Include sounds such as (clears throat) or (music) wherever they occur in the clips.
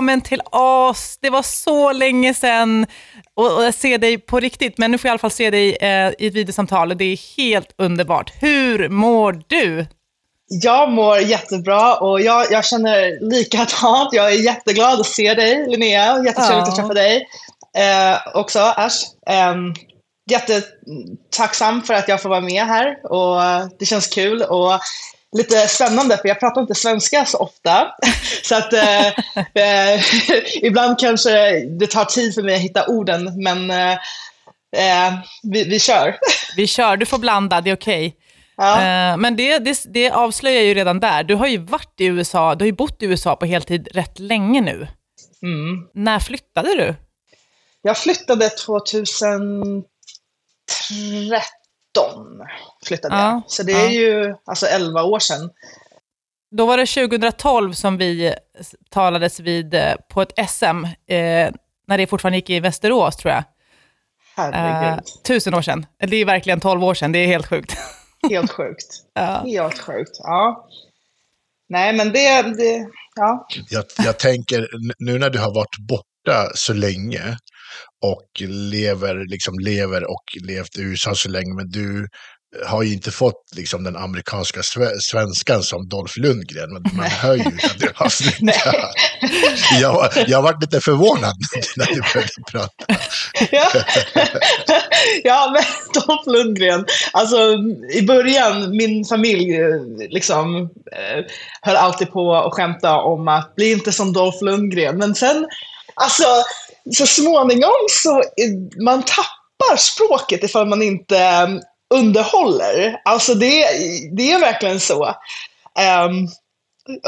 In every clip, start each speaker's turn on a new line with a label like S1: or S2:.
S1: Välkommen till oss. Det var så länge sedan och jag ser dig på riktigt, men nu får jag i alla fall se dig eh, i ett videosamtal och det är helt underbart. Hur mår du?
S2: Jag mår jättebra och jag, jag känner likadant. Jag är jätteglad att se dig, Linnea. Jättetrevligt ja. att träffa dig eh, också, Ash. Eh, jättetacksam för att jag får vara med här och det känns kul. Och lite spännande, för jag pratar inte svenska så ofta. (laughs) så att eh, eh, (laughs) ibland kanske det tar tid för mig att hitta orden, men eh, eh vi, vi kör. (laughs)
S1: vi kör, du får blanda, det är okej. Okay. Ja. Eh, men det, det, det, avslöjar ju redan där. Du har ju varit i USA, du har ju bott i USA på heltid rätt länge nu. Mm. När flyttade du?
S2: Jag flyttade 2013 flyttade ja, jag. Så det är ja. ju alltså 11 år sedan.
S1: Då var det 2012 som vi talades vid eh, på ett SM, eh, när det fortfarande gick i Västerås tror jag.
S2: Herregud.
S1: Eh, tusen år sedan. Det är verkligen 12 år sedan, det är helt sjukt. (laughs)
S2: Helt sjukt. ja. Helt sjukt, ja. Nej, men det, det ja.
S3: Jag, jag tänker, nu när du har varit borta så länge, och lever, liksom lever och levt i USA så länge, men du har ju inte fått liksom den amerikanska svenskan som Dolph Lundgren, men man hör ju att du har flyttat. jag, jag varit lite förvånad (laughs) när du började prata.
S2: ja. (laughs) ja, men Dolph Lundgren, alltså i början, min familj liksom eh, höll alltid på att skämta om att bli inte som Dolph Lundgren, men sen, alltså så småningom så eh, man tappar språket ifall man inte ehm, underhåller. Alltså det, det är verkligen så. Um,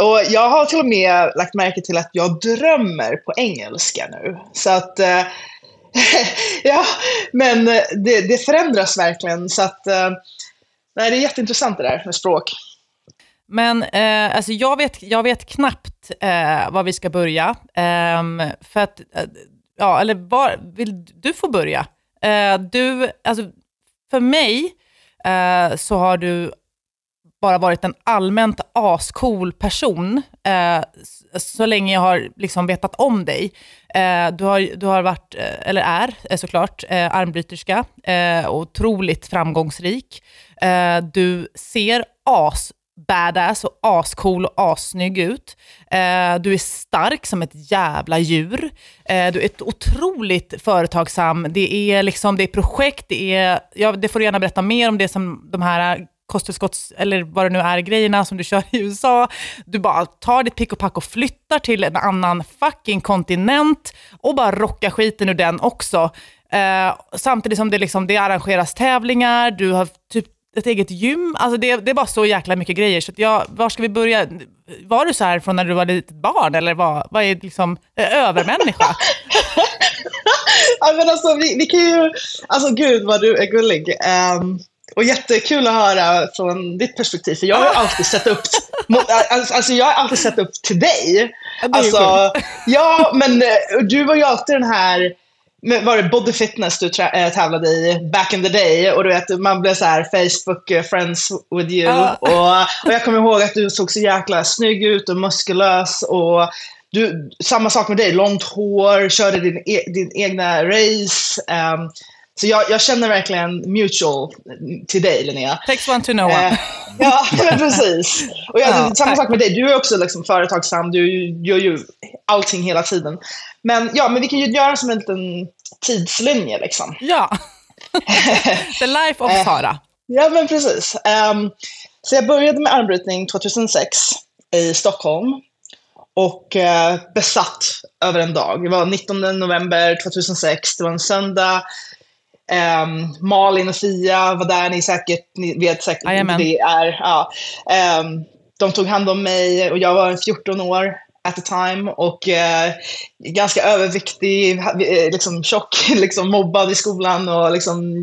S2: och jag har till och med lagt märke till att jag drömmer på engelska nu. Så att, uh, (laughs) ja, men eh, det, det, förändras verkligen. Så att, uh, nej, det är jätteintressant det där med språk.
S1: Men eh, alltså jag, vet, jag vet knappt eh, var vi ska börja. Eh, för att ja, eller var, vill du få börja? Eh, du, alltså, för mig eh, så har du bara varit en allmänt ascool person, eh, så länge jag har liksom vetat om dig. Eh, du, har, du har varit, eh, eller är eh, såklart, armbryterska, otroligt framgångsrik. du ser as badass och ascool och assnygg ut. Eh, du är stark som ett jävla djur. Eh, du är ett otroligt företagsam. Det är, liksom, det är projekt, det är, ja, det får du gärna berätta mer om det som de här kosttillskotts, eller vad det nu är, grejerna som du kör i USA. Du bara tar ditt pick och pack och flyttar till en annan fucking kontinent och bara rockar skiten ur den också. Eh, samtidigt som det, liksom, det arrangeras tävlingar, du har typ ett eget gym. Alltså det, det är bara så jäkla mycket grejer. Så jag, var ska vi börja? Var du så här från när du var litet barn eller vad, vad är liksom övermänniska? (laughs)
S2: ja, men alltså, vi, vi, kan ju, alltså gud vad du är gullig. Um, och jättekul att höra från ditt perspektiv, för jag har (laughs) alltid sett upp, alltså, jag har alltid sett upp till dig. Alltså, ja, men eh, du var ju alltid den här var det body fitness du äh, tävlade i back in the day? Och du vet, man blev så här Facebook eh, friends with you. Ah. Och, och jag kommer ihåg att du såg så jäkla snygg ut och muskulös. Och du, samma sak med dig, långt hår, körde din, e din egna race. Um, så jag, jag, känner verkligen mutual till dig, Linnea.
S1: Takes one to know one. Eh,
S2: ja, (laughs) precis. Och jag, ja, samma tack. sak med dig. Du är också liksom företagsam. Du gör ju allting hela tiden. Men ja, men vi kan ju göra som en liten tidslinje liksom. (laughs)
S1: Ja. (laughs) The life of eh, Sara.
S2: ja, men precis. Um, så jag började med armbrytning 2006 i Stockholm och eh, besatt över en dag. Det var 19 november 2006, det var en söndag. Um, Malin och Fia var där, ni säkert, ni vet säkert
S1: Jajamän.
S2: det är. Ja. Um, de tog hand om mig och jag var 14 år at the time och eh, ganska överviktig, eh, liksom tjock, (laughs) liksom mobbad i skolan och liksom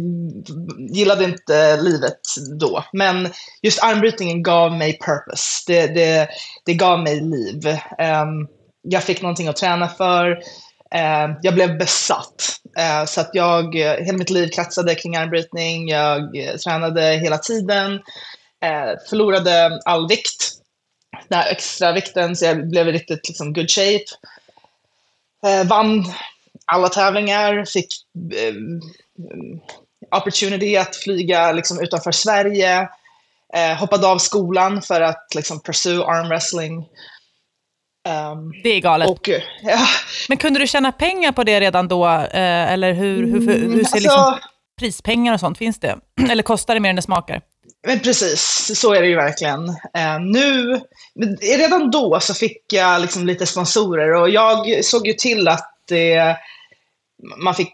S2: gillade inte livet då. Men just armbrytningen gav mig purpose. Det, det, det gav mig liv. Um, jag fick någonting att träna för. Uh, jag blev besatt. Uh, så att jag, eh, hela mitt liv kretsade kring armbrytning. Jag uh, tränade hela tiden. förlorade all vikt den här extra vikten så jag blev i riktigt liksom, good shape. Eh, vann alla tävlingar, fick eh, opportunity att flyga liksom, utanför Sverige. Eh, hoppade av skolan för att liksom, pursue armwrestling.
S1: Um, det är galet.
S2: Och, (laughs) ja.
S1: Men kunde du tjäna pengar på det redan då? Eh, eller hur, hur, hur, hur ser liksom alltså, liksom prispengar och sånt, finns det? (clears throat) eller kostar det mer än det smakar?
S2: Men precis, så är det ju verkligen. Eh, nu, redan då så fick jag liksom lite sponsorer och jag såg ju till att det, man fick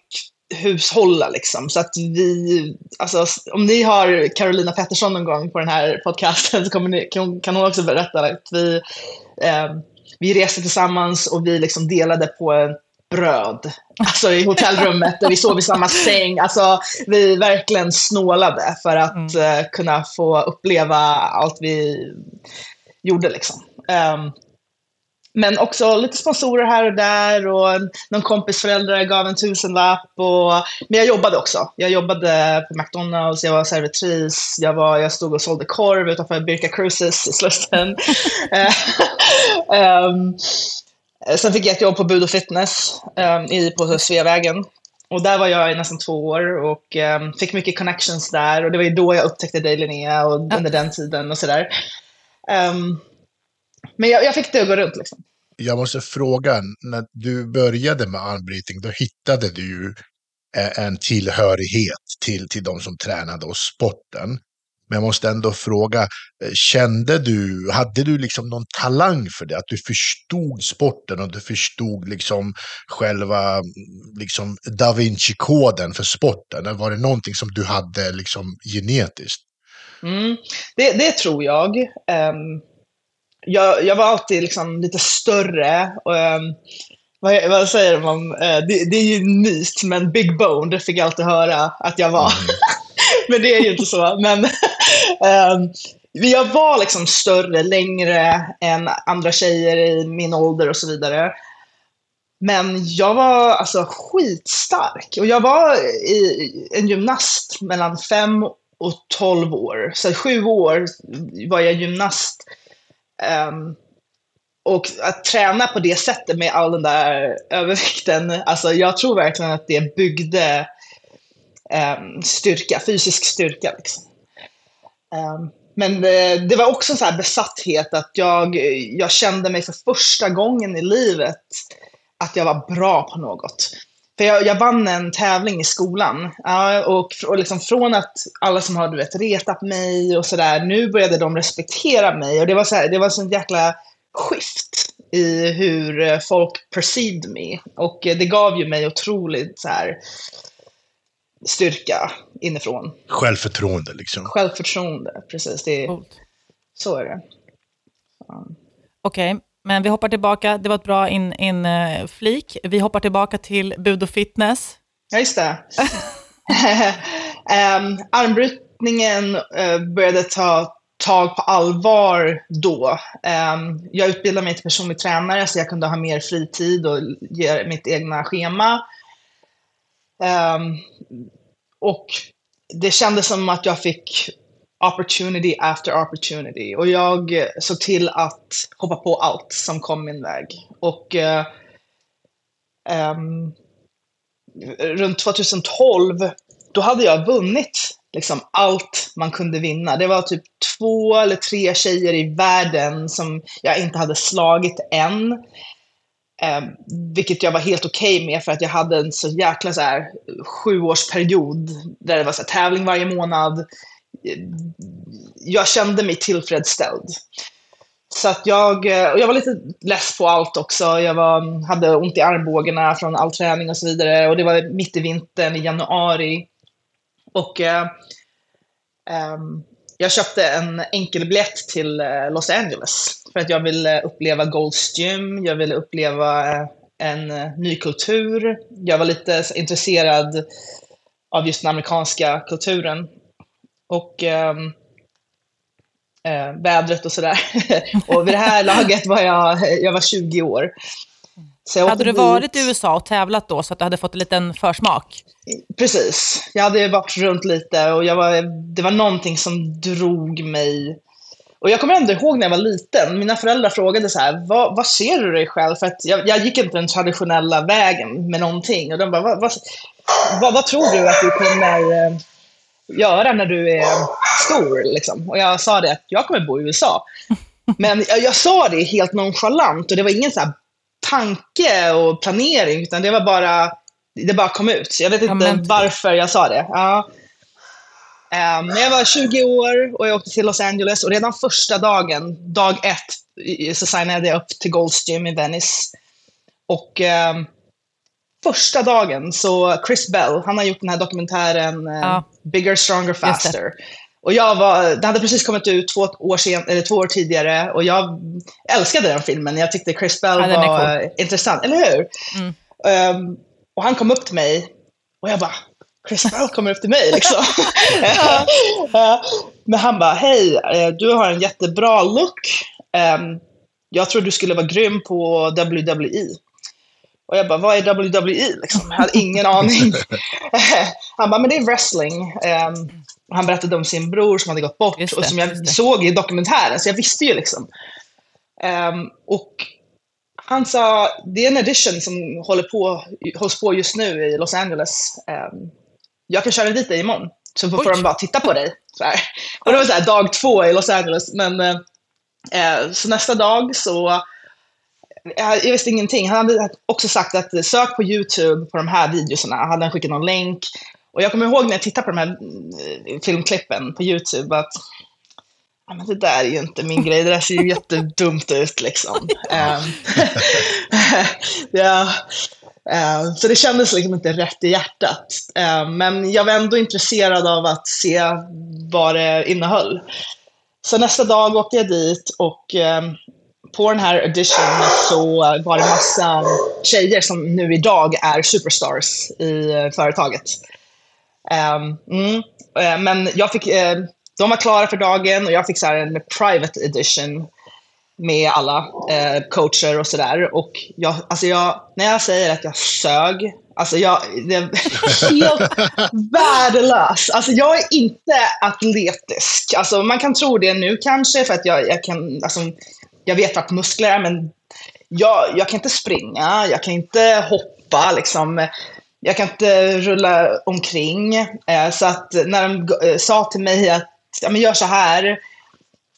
S2: hushålla liksom. Så att vi, alltså om ni har Carolina Pettersson någon gång på den här podcasten så ni, kan, hon också berätta att vi, eh, vi reste tillsammans och vi liksom delade på en bröd. Alltså i hotellrummet där vi sov i samma säng. Alltså vi verkligen snålade för att mm. uh, kunna få uppleva allt vi gjorde liksom. Um, men också lite sponsorer här och där och någon kompis föräldrar gav en tusenlapp. Och, men jag jobbade också. Jag jobbade på McDonalds, jag var servitris, jag, var, jag stod och sålde korv utanför Birka Cruises i Slussen. um, (laughs) sen fick jag ett jobb på Bud Fitness um, i, på Sveavägen. Och där var jag i nästan två år och um, fick mycket connections där. Och det var ju då jag upptäckte Day Linnea och under den tiden och sådär. Um, men jag, jag, fick det att gå runt. Liksom.
S3: Jag måste fråga, när du började med armbrytning, då hittade du ju eh, en tillhörighet till, till de som tränade och sporten. Men jag måste ändå fråga, eh, kände du, hade du liksom någon talang för det? Att du förstod sporten och du förstod liksom själva liksom da Vinci-koden för sporten? Var det någonting som du hade liksom genetiskt?
S2: Mm, det, det tror jag. Um jag, jag var alltid liksom lite större. Och, um, vad, vad, säger man? Uh, det, det, är ju myt, men big bone, det fick jag alltid höra att jag var. Mm men det är ju inte så. Men um, jag var liksom större, längre än andra tjejer i min ålder och så vidare. Men jag var alltså skitstark. Och jag var i, en gymnast mellan 5 och tolv år. Så sju år var jag gymnast. Um, och att träna på det sättet med all den där övervikten, alltså jag tror verkligen att det byggde Ehm, styrka, fysisk styrka. Liksom. Ehm, men det, det, var också en så här besatthet att jag, jag kände mig för första gången i livet att jag var bra på något. För jag, jag vann en tävling i skolan. Och och liksom från att alla som har du vet, retat mig och sådär, nu började de respektera mig. Och det var så här, det var sån jäkla skift i hur eh, folk perceived me. Och eh, det gav ju mig otroligt så här, styrka inifrån.
S3: Självförtroende liksom.
S2: Självförtroende, precis. Det, Så är det.
S1: Okej, okay. Men vi hoppar tillbaka, det var ett bra inflik. In, uh, vi hoppar tillbaka till bud och fitness.
S2: Ja, just det. um, (laughs) armbrytningen uh, började ta tag på allvar då. Um, jag utbildade mig till personlig tränare så jag kunde ha mer fritid och ge mitt egna schema. Um, och det kändes som att jag fick opportunity after opportunity. Och jag eh, såg till att hoppa på allt som kom min väg. Och uh, um, runt 2012, då hade jag vunnit liksom allt man kunde vinna. Det var typ två eller tre tjejer i världen som jag inte hade slagit än. Eh, vilket jag var helt okej okay med för att jag hade en så jäkla så här, sjuårsperiod där det var så här, tävling varje månad jag kände mig tillfredsställd. Så att jag, eh, och jag var lite less på allt också. Jag var, hade ont i armbågarna från all träning och så vidare. Och det var mitt i vintern, i januari. Och eh, um, jag köpte en enkelbiljett till eh, Los Angeles. För att jag ville eh, uppleva Gold's Gym, jag ville uppleva eh, en ny kultur. Jag var lite intresserad av just den amerikanska kulturen och um, uh, vädret och sådär. (laughs) och vid det här laget var jag, jag var 20 år
S1: hade du varit i USA och tävlat då så att du hade fått en liten försmak?
S2: Precis. Jag hade varit runt lite och jag var, det var någonting som drog mig. Och jag kommer ändå ihåg när jag var liten, mina föräldrar frågade så här, vad, vad ser du dig själv? För att jag, jag, gick inte den traditionella vägen med någonting. Och de bara, vad, vad, vad, tror du att du kommer eh, göra när du är stor? Liksom? Och jag sa det att jag kommer bo i USA. Men jag, jag sa det helt nonchalant och det var ingen så tanke och planering, utan det var bara, det bara kom ut. Så jag vet inte ja, varför jag sa det. Ja. Um, när jag var 20 år och jag åkte till Los Angeles och redan första dagen, dag ett, så signade jag upp till Gold's Gym i Venice. Och um, första dagen så Chris Bell, han har gjort den här dokumentären uh, ja. Bigger, Stronger, Faster. Och jag var, det hade precis kommit ut två år, sen, eller två år tidigare och jag älskade den filmen. Jag tyckte Chris Bell ja, var cool. intressant, eller hur? Mm. Um, och han kom upp till mig och jag bara, Chris Bell kommer upp till mig liksom. (laughs) Men han bara, hej, eh, du har en jättebra look. Um, jag tror du skulle vara grym på WWE. Och jag bara, vad är WWE? Liksom. Jag hade ingen aning. (laughs) (laughs) han bara, men det är wrestling. Um, han berättade om sin bror som hade gått bort det, och som jag såg i dokumentären, så jag visste ju liksom. Um, och han sa, det är en edition som håller på, hålls på just nu i Los Angeles. Um, jag kan köra dit dig imorgon, så får de bara titta på dig. Så här. Och det var så här, dag två i Los Angeles. Men, uh, så nästa dag så jag visste ingenting. Han hade också sagt att sök på YouTube på de här videorna. Han hade skickat någon länk. Och jag kommer ihåg när jag tittade på de här eh, filmklippen på YouTube att ja, men det där är ju inte min grej, det där ser ju (laughs) jättedumt ut liksom. Ehm, (laughs) ja, ehm, så det kändes liksom inte rätt i hjärtat. Ehm, men jag var ändå intresserad av att se vad det innehöll. Så nästa dag åkte jag dit och på den här auditionen så var det massa tjejer som nu idag är superstars i eh, företaget. Ehm, mm, eh, men jag fick, eh, de var klara för dagen och jag fick så en private edition med alla eh, coacher och sådär. Och jag, alltså jag, när jag säger att jag sög, alltså jag, det är (laughs) helt värdelös. Alltså jag är inte atletisk. Alltså man kan tro det nu kanske för att jag, jag kan, alltså, jag vet vart muskler är, men jag, jag kan inte springa, jag kan inte hoppa liksom jag kan inte rulla omkring. Eh, så att när de eh, sa till mig att ja, men gör så här,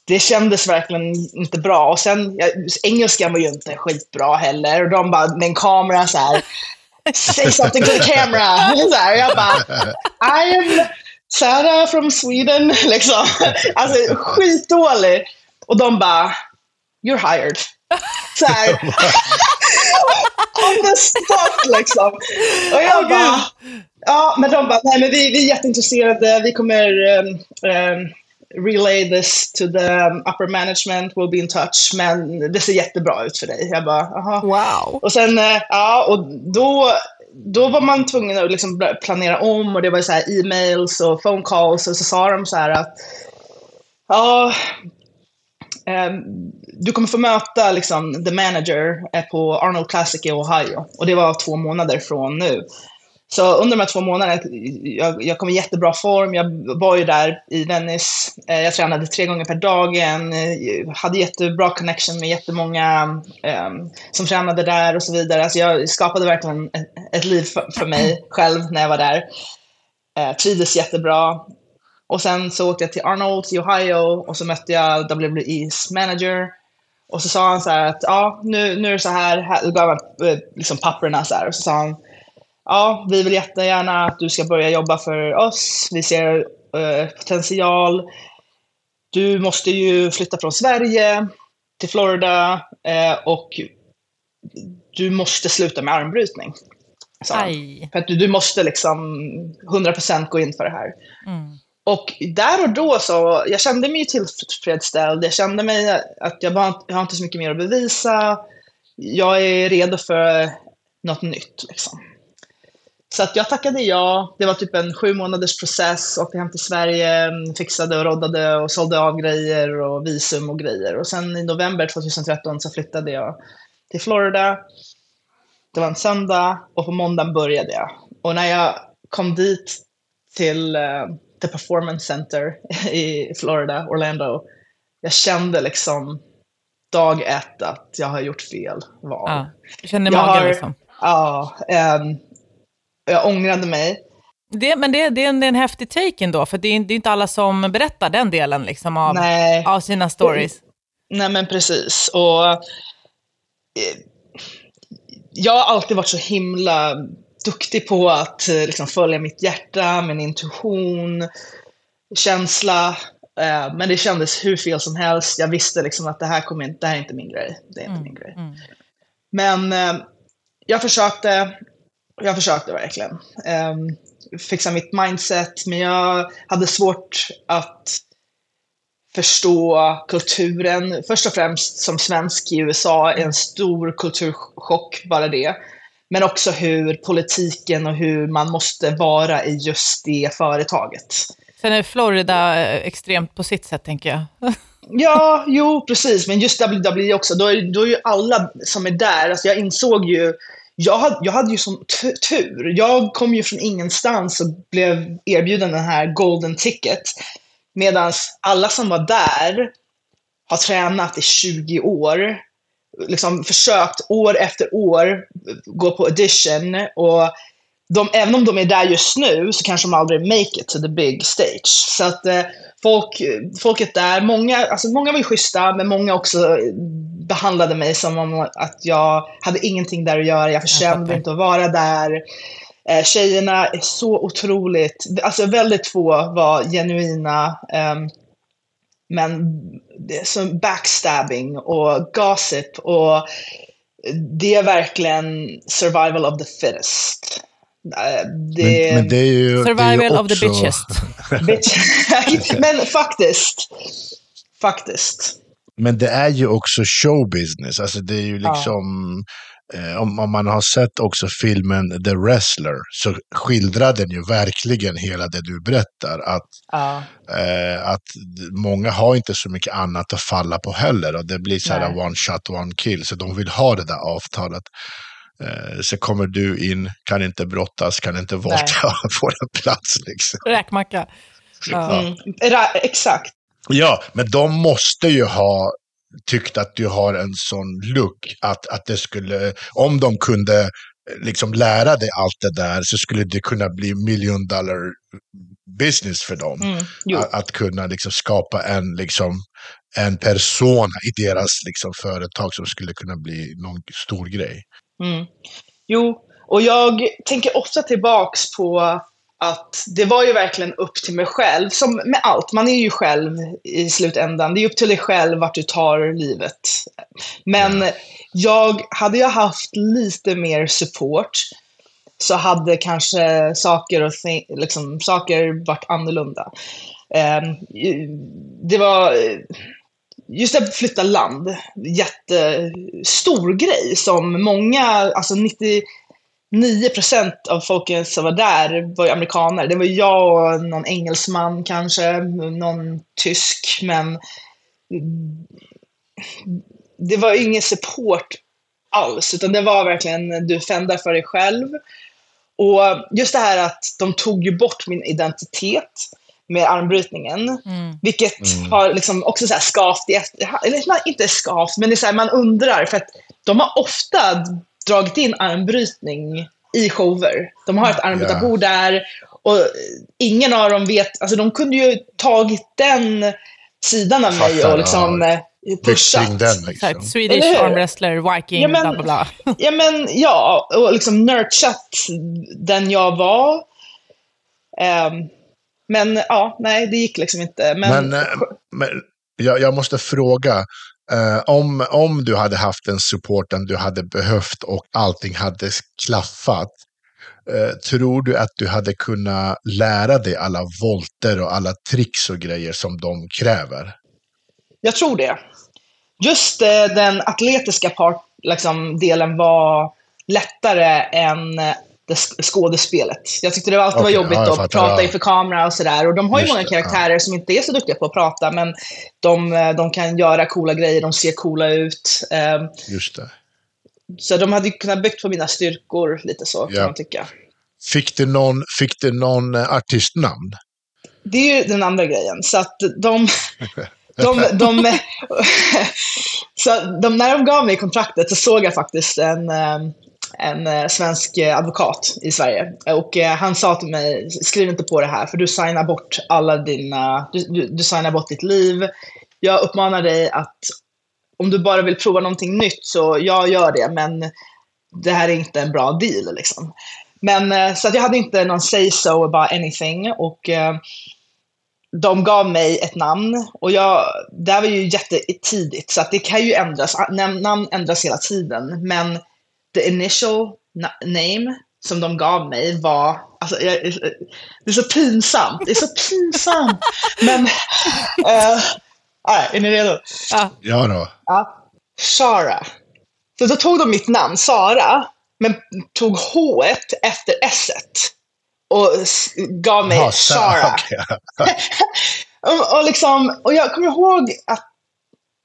S2: det kändes verkligen inte bra. Och sen, jag, engelskan var ju inte skitbra heller. Och de bara med en kamera så här, say something to the camera. Så här, jag bara, I am Sarah from Sweden, (laughs) liksom. Alltså skitdålig. Och de bara, you're hired. Så här. (laughs) On the spot liksom. Och jag oh, bara, ja, men de bara, nej men vi, vi är jätteintresserade, vi kommer um, um, relay this to the upper management, we'll be in touch, men det ser jättebra ut för dig. Jag bara, aha.
S1: Wow.
S2: Och sen, uh, ja, och då, då var man tvungen att liksom planera om och det var så här e-mails och phone calls och så sa de så här att ja, Ehm, du kommer få möta liksom, the manager eh, på Arnold Classic i Ohio. Och det var två månader från nu. Så under de här två månaderna, jag, jag kom i jättebra form. Jag var ju där i Venice. Eh, jag tränade tre gånger per dag. Jag eh, hade jättebra connection med jättemånga um, som tränade där och så vidare. Alltså jag skapade verkligen ett, ett liv för, för, mig själv när jag var där. Uh, trivdes jättebra. Och sen så åkte jag till Arnold i Ohio och så mötte jag WWE's manager. Och så sa han så här att ja, nu, nu är det så här, här gav han eh, liksom papperna så här. Och så sa han, ja, vi vill jättegärna att du ska börja jobba för oss. Vi ser uh, potential. Du måste ju flytta från Sverige till Florida uh, och du måste sluta med armbrytning. Så, för att du, du måste liksom 100% gå in för det här. Mm. Och där och då så, jag kände mig tillfredsställd. Jag kände mig att jag, bara, jag har inte så mycket mer att bevisa. Jag är redo för något nytt liksom. Så att jag tackade ja. Det var typ en sju månaders process. Åkte hem till Sverige, fixade och roddade och sålde av grejer och visum och grejer. Och sen i november 2013 så flyttade jag till Florida. Det var en söndag och på måndagen började jag. Och när jag kom dit till eh, The Performance Center i Florida, Orlando. jag kände liksom dag ett att jag har gjort fel val.
S1: Ja. Du kände
S2: Jag
S1: magen
S2: har-
S1: liksom.
S2: Ja, ehm, jag ångrade mig.
S1: Det, men det, det, är en, det är en häftig take ändå, för det är, det är inte alla som berättar den delen liksom av,
S2: Nej.
S1: av sina stories.
S2: Nej men precis. Och eh, jag har alltid varit så himla duktig på att eh, liksom, följa mitt hjärta, min intuition, känsla. Eh, men det kändes hur fel som helst. Jag visste liksom att det här, kommer inte, det här är inte min grej. Det är inte min grej.
S1: Mm.
S2: Men eh, jag försökte. Jag försökte verkligen. Eh, fixa mitt mindset, men jag hade svårt att förstå kulturen. Först och främst som svensk i USA, en stor kulturchock, bara det. Men också hur politiken och hur man måste vara i just det företaget.
S1: Sen är Florida eh, extremt på sitt sätt, tänker jag. (laughs)
S2: Ja, jo, precis. Men just WWE också, då är, då är ju alla som är där, alltså jag insåg ju, jag hade, jag hade ju sån tu- tur. Jag kom ju från ingenstans och blev erbjuden den här golden ticket. Medan alla som var där har tränat i 20 år, liksom försökt år efter år gå på audition och de, även om de är där just nu så kanske de aldrig make it to the big stage. Så att eh, folk, folket där, många, alltså många var ju schyssta, men många också behandlade mig som om att jag hade ingenting där att göra. Jag förtjänade inte att vara där. Eh, tjejerna är så otroligt, alltså väldigt få var genuina. ehm, men som backstabbing och gossip och det är verkligen survival of the fittest. Eh, Det,
S3: Men, men det är ju... det är ju
S1: Survival of the
S3: också-
S1: bitchest.
S2: Bitch. (laughs) Men faktiskt. Faktiskt.
S3: Men det är ju också showbusiness. Alltså det är ju
S2: Ja.
S3: liksom... Eh, om, om man har sett också filmen The Wrestler så skildrar den ju verkligen hela det du berättar. Att,
S2: Ja.
S3: eh, att många har inte så mycket annat att falla på heller. Och det blir så här
S2: Nej.
S3: one shot, one kill. Så de vill ha det där avtalet. Eh, så kommer du in, kan inte brottas, kan inte volta på en plats. Liksom.
S1: Räkmacka. Ja.
S2: Mm. Ra- Exakt.
S3: Ja, men de måste ju ha tyckt att du har en sån look att, att det skulle, om de kunde eh, liksom lära dig allt det där så skulle det kunna bli million dollar business för dem.
S2: Mm.
S3: Att, att kunna liksom skapa en, liksom, en persona i deras liksom, företag som skulle kunna bli någon stor grej.
S2: Mm. Jo, och jag tänker ofta tillbaks på att det var ju verkligen upp till mig själv, som med allt, man är ju själv i slutändan. Det är upp till dig själv vart du tar livet. Men jag, hade jag haft lite mer support så hade kanske saker, och liksom, saker varit annorlunda. Ehm, det var just att flytta land, jättestor grej som många, alltså 99 procent av folket som var där var ju amerikaner. Det var jag och någon engelsman kanske, någon tysk, men det var ingen support alls, utan det var verkligen du fändar för dig själv. Och just det här att de tog ju bort min identitet med armbrytningen.
S1: Mm.
S2: Vilket
S3: Mm.
S2: har liksom också så här skavt i efter, eller inte skavt, men det är så här, man undrar för att de har ofta dragit in armbrytning i shower. De har ett armbrytarbord där och ingen av dem vet, alltså de kunde ju tagit den sidan av mig och liksom
S3: ja.
S2: eh, pushat.
S3: Den liksom.
S1: Swedish
S2: Eller hur?
S1: armwrestler, viking,
S2: Ja, men-
S1: bla bla bla. (laughs)
S2: Ja, men ja, och liksom nurturat den jag var. Ehm, men ja, nej, det gick liksom inte. Men,
S3: Men, eh, men jag, jag måste fråga, Uh, om, om du hade haft den supporten du hade behövt och allting hade klaffat, uh, tror du att du hade kunnat lära dig alla volter och alla tricks och grejer som de kräver?
S2: Jag tror det. Just uh, den atletiska part, liksom, delen var lättare än det sk- skådespelet. Jag tyckte det alltid var
S3: Okej,
S2: jobbigt
S3: ja,
S2: att
S3: fattar,
S2: prata
S3: ja.
S2: inför kamera och sådär. Och de har ju
S3: Just
S2: många karaktärer som inte är så duktiga på att prata, men de, eh, de kan göra coola grejer, de ser coola ut. Eh,
S3: Just det.
S2: Så de hade kunnat byggt på mina styrkor lite så, kan
S3: Ja.
S2: man tycka.
S3: Fick du någon, fick du någon eh, artistnamn?
S2: Det är ju den andra grejen. Så att de, (laughs) de, de, (laughs) så de, när de gav mig kontraktet så såg jag faktiskt en, eh, en eh, svensk eh, advokat i Sverige. Och eh, han sa till mig, skriv inte på det här för du signar bort alla dina, du, du, du signar bort ditt liv. Jag uppmanar dig att om du bara vill prova någonting nytt så jag gör det, men det här är inte en bra deal liksom. Men så att jag hade inte någon say so about anything och de gav mig ett namn och jag, det här var ju jättetidigt så att det kan ju ändras, namn ändras hela tiden. Men the initial name som de gav mig var, alltså, jag, det är så pinsamt, det är så pinsamt. Men, uh, är ni redo?
S3: Ja. Ja då.
S2: Ja. Sara. Så då tog de mitt namn, Sara, men tog H efter S. och gav mig Shara. Okay. (laughs) och, och, liksom, och jag kommer ihåg att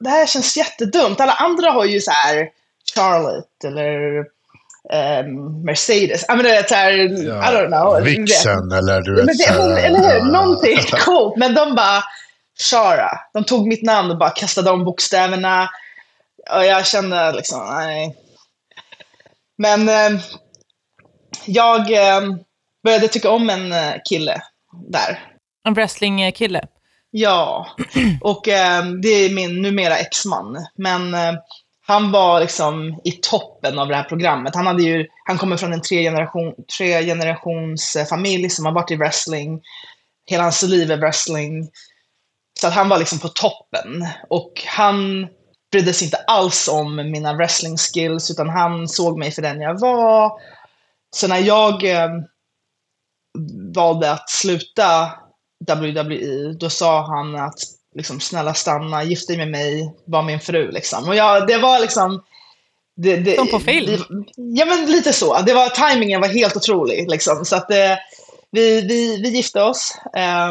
S2: det här känns jättedumt. Alla andra har ju så här Charlotte eller um, Mercedes. I mean, det här, ja, I don't know.
S3: Vixen eller du vet. Men
S2: det, eller hur? Någonting (laughs) coolt. Men de bara, Shara. De tog mitt namn och bara kastade om bokstäverna. Och jag kände liksom, nej. Men eh, jag... Eh, började tycka om en eh, kille där.
S1: En wrestlingkille?
S2: Ja, och eh, det är min numera exman. Men eh, han var liksom i toppen av det här programmet. Han, hade ju, han kommer från en tre, generation, tre generations eh, familj som har varit i wrestling. Hela hans liv är wrestling. Så att han var liksom på toppen. Och han brydde sig inte alls om mina wrestling skills, utan han såg mig för den jag var. Så när jag eh, valde att sluta WWE, då sa han att liksom, snälla stanna, gift dig med mig, var min fru. Liksom. Och jag, det var liksom...
S1: Det, det, Som på film?
S2: Det, ja, men lite så. Det var, timingen var helt otrolig. Liksom. Så att eh, vi, vi, vi gifte oss.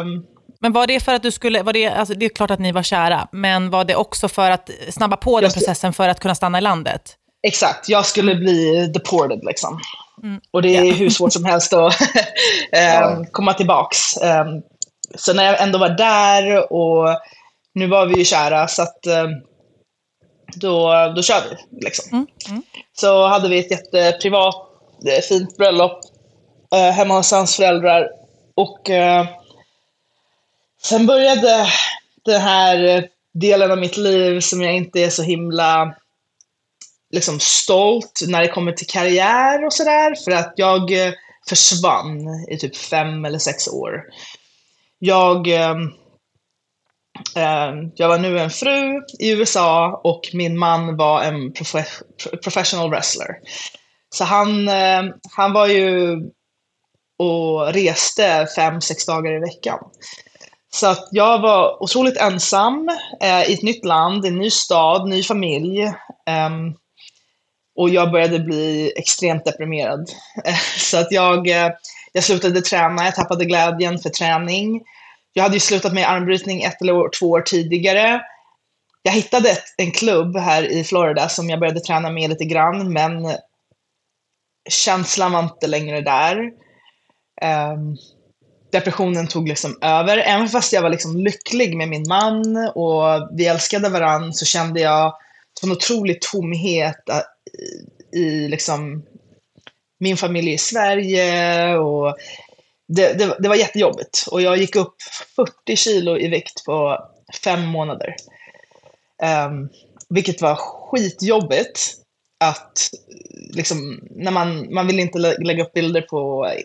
S2: Um,
S1: men var det för att du skulle, var det, alltså det är klart att ni var kära, men var det också för att snabba på den processen för att kunna stanna i landet?
S2: Exakt, jag skulle bli deported liksom. Mm. Och det är ja. hur svårt som helst att (laughs) ähm, komma tillbaks. Ähm, så när jag ändå var där och nu var vi ju kära så att ähm, då, då kör vi. Liksom. Mm. Mm. Så hade vi ett jätteprivat, eh, fint bröllop äh, hemma hos hans föräldrar. Och äh, sen började den här delen av mitt liv som jag inte är så himla liksom stolt när det kommer till karriär och sådär. För att jag eh, försvann i typ fem eller sex år. Jag, eh, jag var nu en fru i USA och min man var en profe professional wrestler. Så han, eh, han var ju och reste fem, sex dagar i veckan. Så att jag var otroligt ensam eh, i ett nytt land, i en ny stad, ny familj. Um, och jag började bli extremt deprimerad. (laughs) Så att jag, eh, jag slutade träna, jag tappade glädjen för träning. Jag hade ju slutat med armbrytning ett eller två år tidigare. Jag hittade ett, en klubb här i Florida som jag började träna med lite grann, men känslan var inte längre där. Um, depressionen tog liksom över. Även fast jag var liksom lycklig med min man och vi älskade varandra så kände jag en otrolig tomhet eh, i liksom min familj i Sverige och det, det, det, var jättejobbigt. Och jag gick upp 40 kilo i vikt på fem månader. Um, vilket var skitjobbigt. Att liksom, när man, man vill inte lägga upp bilder på eh,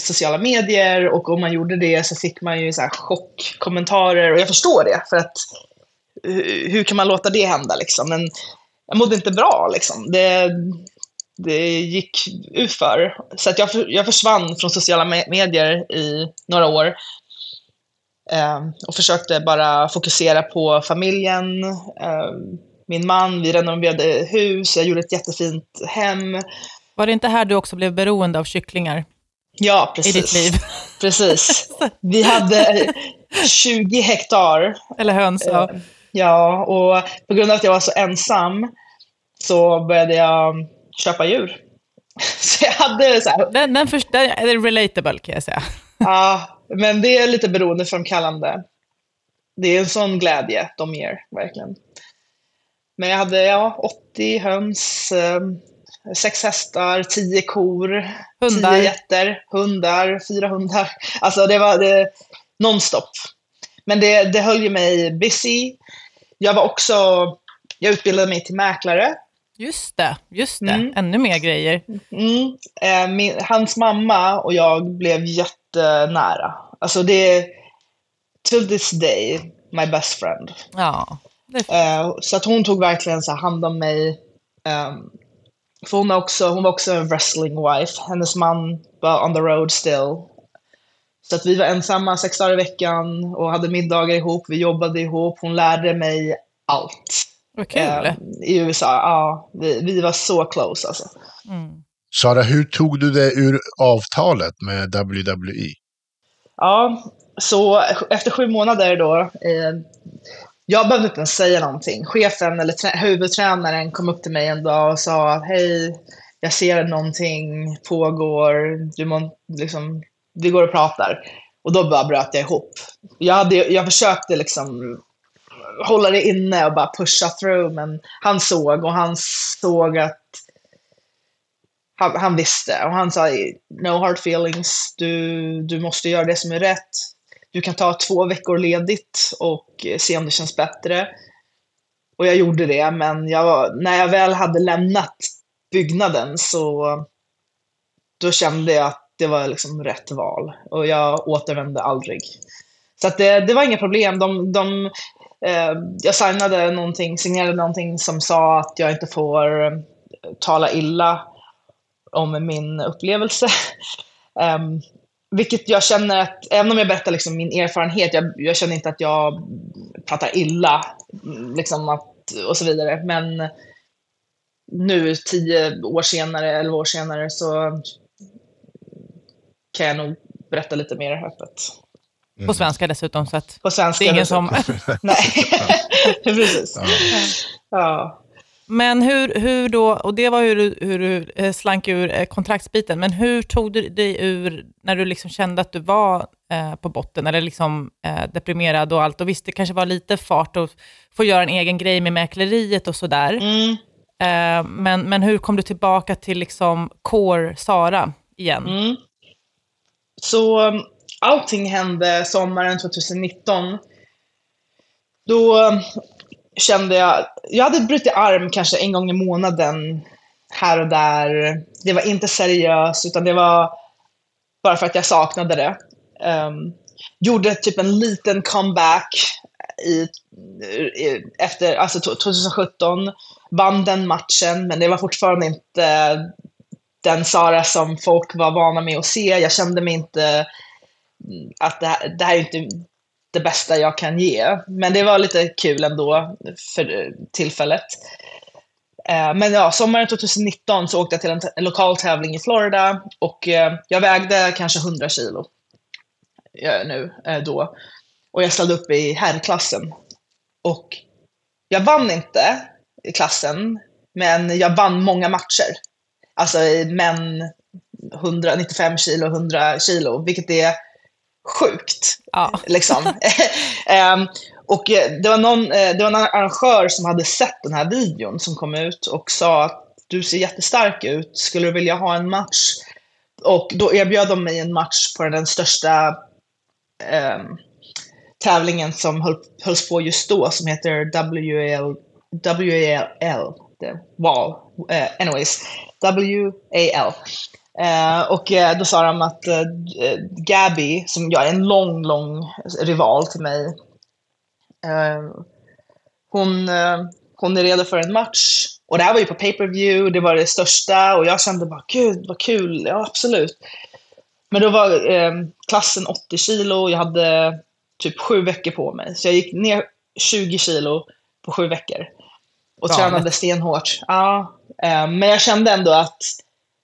S2: sociala medier och om man gjorde det så fick man ju så här chockkommentarer och jag förstår det för att hur kan man låta det hända liksom? Men jag mådde inte bra liksom. Det, det gick utför. Så att jag, jag försvann från sociala medier i några år. Eh, och försökte bara fokusera på familjen. Eh, min man, vi renoverade hus, jag gjorde ett jättefint hem.
S1: Var det inte här du också blev beroende av kycklingar?
S2: Ja, precis.
S1: I ditt liv? (laughs)
S2: Precis. (laughs) Vi hade 20 hektar.
S1: Eller höns, ja.
S2: Eh, Ja, och på grund av att jag var så ensam så började jag köpa djur. (laughs) Så jag hade så här...
S1: Den, den, först, den är relatable kan jag säga.
S2: Ja, men det är lite beroendeframkallande. det är en sån glädje de ger, verkligen. Men jag hade ja, 80 höns, eh, sex hästar, tio kor,
S1: Hundar.
S2: tio getter, hundar, fyra hundar. Alltså det var det, nonstop. Men det, det höll ju mig busy. Jag var också, jag utbildade mig till mäklare.
S1: Just det, just det.
S2: Mm.
S1: Ännu mer grejer.
S2: Mm. Eh, min, hans mamma och jag blev jättenära. Alltså det är, till this day, my best friend.
S1: Ja.
S2: Eh, så att hon tog verkligen så hand om mig. Ehm, för hon, också, hon var också en wrestling wife. Hennes man var on the road still. Så att vi var ensamma sex dagar i veckan och hade middagar ihop. Vi jobbade ihop. Hon lärde mig allt.
S1: Vad kul.
S2: Eh, I USA, ja. Vi, vi var så close alltså.
S1: Mm.
S3: Sara, hur tog du det ur avtalet med? WWE?
S2: Ja, så efter sju månader då, eh, jag behövde inte ens säga någonting. Chefen eller trä- huvudtränaren kom upp till mig en dag och sa att hej, jag ser att någonting pågår, du må, liksom, vi går och pratar. Och då bara bröt jag ihop. Jag, hade, jag försökte liksom hålla det inne och bara pusha through, men han såg och han såg att han, han visste och han sa no hard feelings, du, du måste göra det som är rätt. Du kan ta två veckor ledigt och eh, se om det känns bättre. Och jag gjorde det, men jag, när jag väl hade lämnat byggnaden så då kände jag att det var liksom rätt val och jag återvände aldrig. Så att det, det var inga problem. De, de, Eh, jag signade någonting, signerade någonting som sa att jag inte får eh, tala illa om min upplevelse. um, (laughs) vilket jag känner att, även om jag berättar liksom min erfarenhet, jag, jag känner inte att jag pratar illa liksom att, och så vidare. Men nu, tio år senare, elva år senare, så kan jag nog berätta lite mer öppet.
S1: På svenska dessutom, så att
S2: På svenska.
S1: det är ingen som... (laughs)
S2: Nej, (laughs) precis.
S3: Ja.
S2: Ja.
S1: Men hur, hur då, och det var hur du, hur du eh, slank ur eh, kontraktsbiten, men hur tog du dig ur när du liksom kände att du var eh, på botten, eller liksom eh, deprimerad och allt, och visst det kanske var lite fart att få göra en egen grej med mäkleriet och sådär,
S2: Mm,
S1: eh, men, men hur kom du tillbaka till liksom core Sara igen?
S2: mm. Så allting hände sommaren 2019. Då eh, kände jag, jag hade brutit arm kanske en gång i månaden här och där. Det var inte seriöst, utan det var bara för att jag saknade det. Um, gjorde typ en liten comeback i, i, efter, alltså 2017. Vann den matchen, men det var fortfarande inte den Sara som folk var vana med att se. Jag kände mig inte att det här, det här är inte det bästa jag kan ge. Men det var lite kul ändå för eh, tillfället. Eh, men ja, sommaren 2019 så åkte jag till en, t- en lokal tävling i Florida och eh, jag vägde kanske 100 kilo nu då. Och jag ställde upp i herrklassen. Och jag vann inte i klassen, men jag vann många matcher. Alltså i män 195 kilo, 100 kilo, vilket är sjukt
S1: Ja.
S2: liksom. (laughs) (laughs) Ehm, och eh, det var, någon, eh, det var en arrangör som hade sett den här videon som kom ut och sa att du ser jättestark ut, skulle du vilja ha en match? Och då erbjöd de mig en match på den största ehm, tävlingen som höll, hölls på just då, som heter WAL, WAL, WAL, eh, anyways, WAL. Eh, och eh, då sa de att eh, Gabby, som jag är en lång, lång rival till mig, eh, hon, eh, hon är redo för en match. Och det här var ju på pay-per-view, det var det största och jag kände bara gud vad kul, ja absolut. Men då var eh, klassen 80 kilo, jag hade typ sju veckor på mig. Så jag gick ner 20 kilo på sju veckor. Och
S1: Galet.
S2: tränade stenhårt. Ja, men jag kände ändå att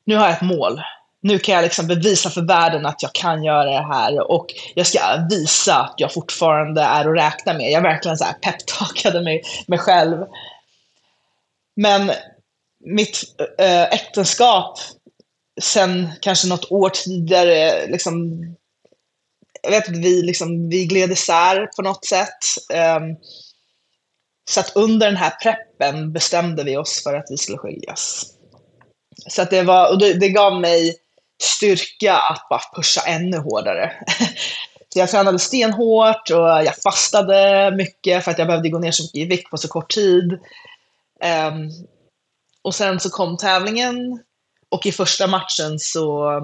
S2: nu har jag ett mål. Nu kan jag liksom bevisa för världen att jag kan göra det här och jag ska visa att jag fortfarande är att räkna med. Jag verkligen så här peptalkade mig, mig själv. Men mitt äh, äktenskap sen kanske något år tidigare liksom jag vet att vi, liksom, vi gled isär på något sätt. Um, så att under den här preppen bestämde vi oss för att vi skulle skiljas. Så att det, var, och det, det gav mig styrka att bara pusha ännu hårdare. (laughs) Så jag tränade stenhårt och jag fastade mycket för att jag behövde gå ner så mycket i vikt på så kort tid. Um, och sen så kom tävlingen och i första matchen så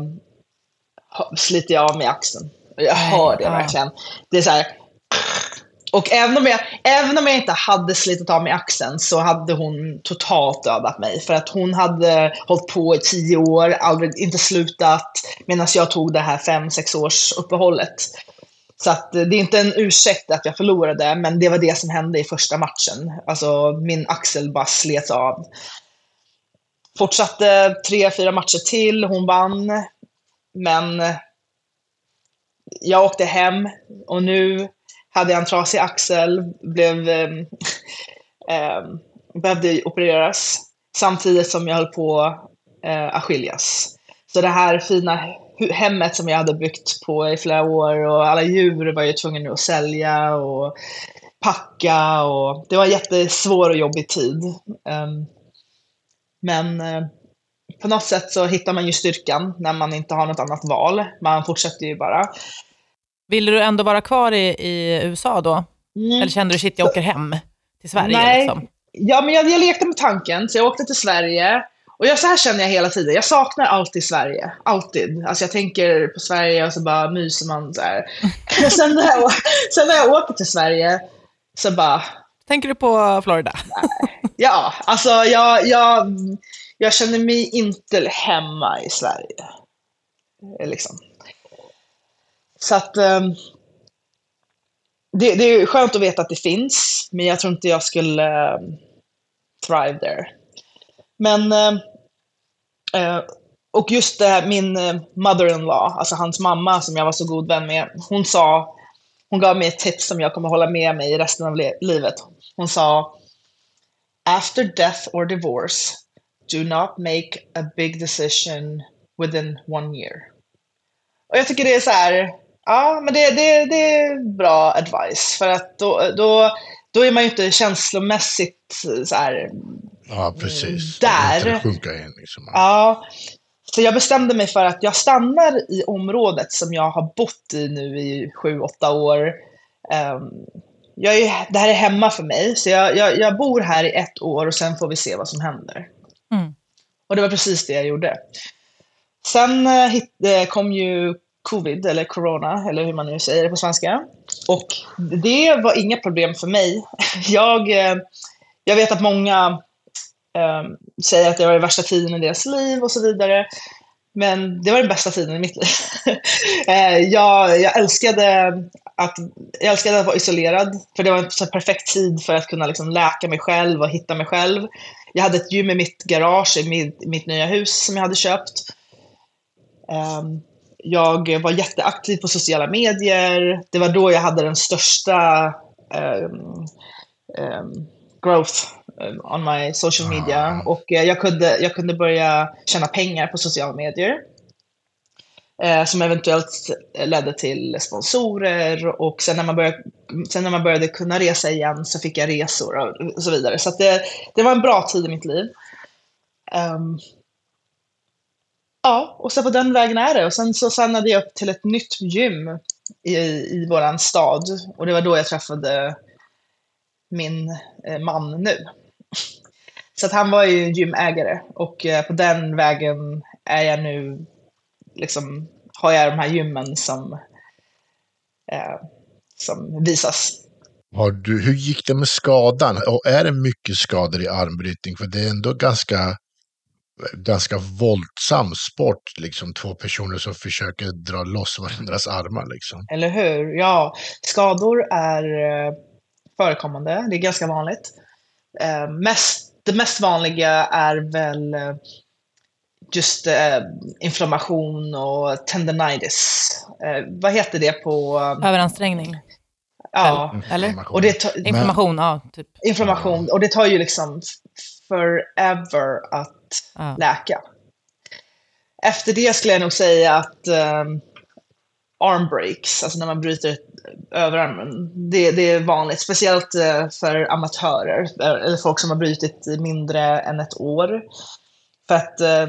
S2: sliter jag av mig axeln. Jag hör det verkligen. Det är så här, och även om, jag, även om jag inte hade slitit av mig axeln så hade hon totalt dödat mig. För att hon hade hållit på i tio år, aldrig, inte slutat, medan jag tog det här fem, sex års uppehållet. Så att det är inte en ursäkt att jag förlorade, men det var det som hände i första matchen. Alltså min axel bara slets av. Fortsatte tre, fyra matcher till, hon vann. Men jag åkte hem och nu hade jag en trasig axel, blev, eh, (laughs) behövde opereras samtidigt som jag höll på eh, att skiljas. Så det här fina hemmet som jag hade byggt på i flera år och alla djur var jag tvungen att sälja och packa och det var en jättesvår och jobbig tid. Ehm, men eh, på något sätt så hittar man ju styrkan när man inte har något annat val. Man fortsätter ju bara.
S1: Ville du ändå vara kvar i, i USA då? Mm. Eller kände du shit, jag åker hem till Sverige?
S2: Nej. Liksom? Ja, men jag, jag lekte med tanken, så jag åkte till Sverige. Och jag, så här känner jag hela tiden. Jag saknar alltid Sverige. Alltid. Alltså jag tänker på Sverige och så bara myser man så här. (laughs) sen, när jag, sen när jag åker till Sverige så bara...
S1: Tänker du på Florida? (laughs)
S2: ja, alltså jag, jag, jag känner mig inte hemma i Sverige. Liksom. Så att ehm, det, det, är skönt att veta att det finns, men jag tror inte jag skulle ehm, thrive there. Men, ehm, eh, och just det här, min eh, mother-in-law, alltså hans mamma som jag var så god vän med, hon sa, hon gav mig ett tips som jag kommer hålla med mig i resten av livet. Hon sa, after death or divorce, do not make a big decision within one year. Och jag tycker det är så här, Ja, men det, det, det är bra advice. För att då, då, då är man ju inte känslomässigt så här...
S3: Ja, precis.
S2: Där.
S3: Sjunka in, liksom.
S2: Ja. Så jag bestämde mig för att jag stannar i området som jag har bott i nu i sju, åtta år. Um, jag är, det här är hemma för mig, så jag, jag, jag, bor här i ett år och sen får vi se vad som händer. Mm. Och det var precis det jag gjorde. Sen uh, hit, uh, kom ju covid eller corona eller hur man nu säger det på svenska. Och det var inga problem för mig. (laughs) Jag, eh, jag vet att många eh, säger att det var den värsta tiden i deras liv och så vidare. Men det var den bästa tiden i mitt liv. (laughs) Eh, jag, jag, älskade att, jag älskade att vara isolerad, för det var en så perfekt tid för att kunna liksom läka mig själv och hitta mig själv. Jag hade ett gym i mitt garage i mitt, mitt nya hus som jag hade köpt. Um, jag var jätteaktiv på sociala medier. Det var då jag hade den största um, um, growth eh, on my social media. Ah. Och uh, jag, kunde, jag kunde börja tjäna pengar på sociala medier. Uh, som eventuellt ledde till sponsorer och sen när, man började, sen när man började kunna resa igen så fick jag resor och så vidare. Så det, det var en bra tid i mitt liv. Um, Ja, och så på den vägen är det. Och sen så sannade jag upp till ett nytt gym i, i våran stad. Och det var då jag träffade min eh, man nu. Så att han var ju gymägare och eh, på den vägen är jag nu, liksom, har jag de här gymmen som, eh, som visas.
S3: Har du, hur gick det med skadan? Och är det mycket skador i armbrytning? För det är ändå ganska ganska våldsam sport, liksom två personer som försöker dra loss varandras armar. Liksom.
S2: Eller hur? Ja, skador är eh, förekommande, det är ganska vanligt. Eh, mest, det mest vanliga är väl eh, just eh, inflammation och tendonitis. Eh, vad heter det på...
S1: Överansträngning.
S2: Ja,
S1: eller? Och det tar, inflammation, Men, ja. Typ.
S2: Inflammation, och det tar ju liksom forever att ah. läka. Efter det skulle jag nog säga att um, arm breaks, alltså när man bryter överarmen. Det, det är vanligt, speciellt eh, för amatörer eller folk som har brutit mindre än ett år. För att eh,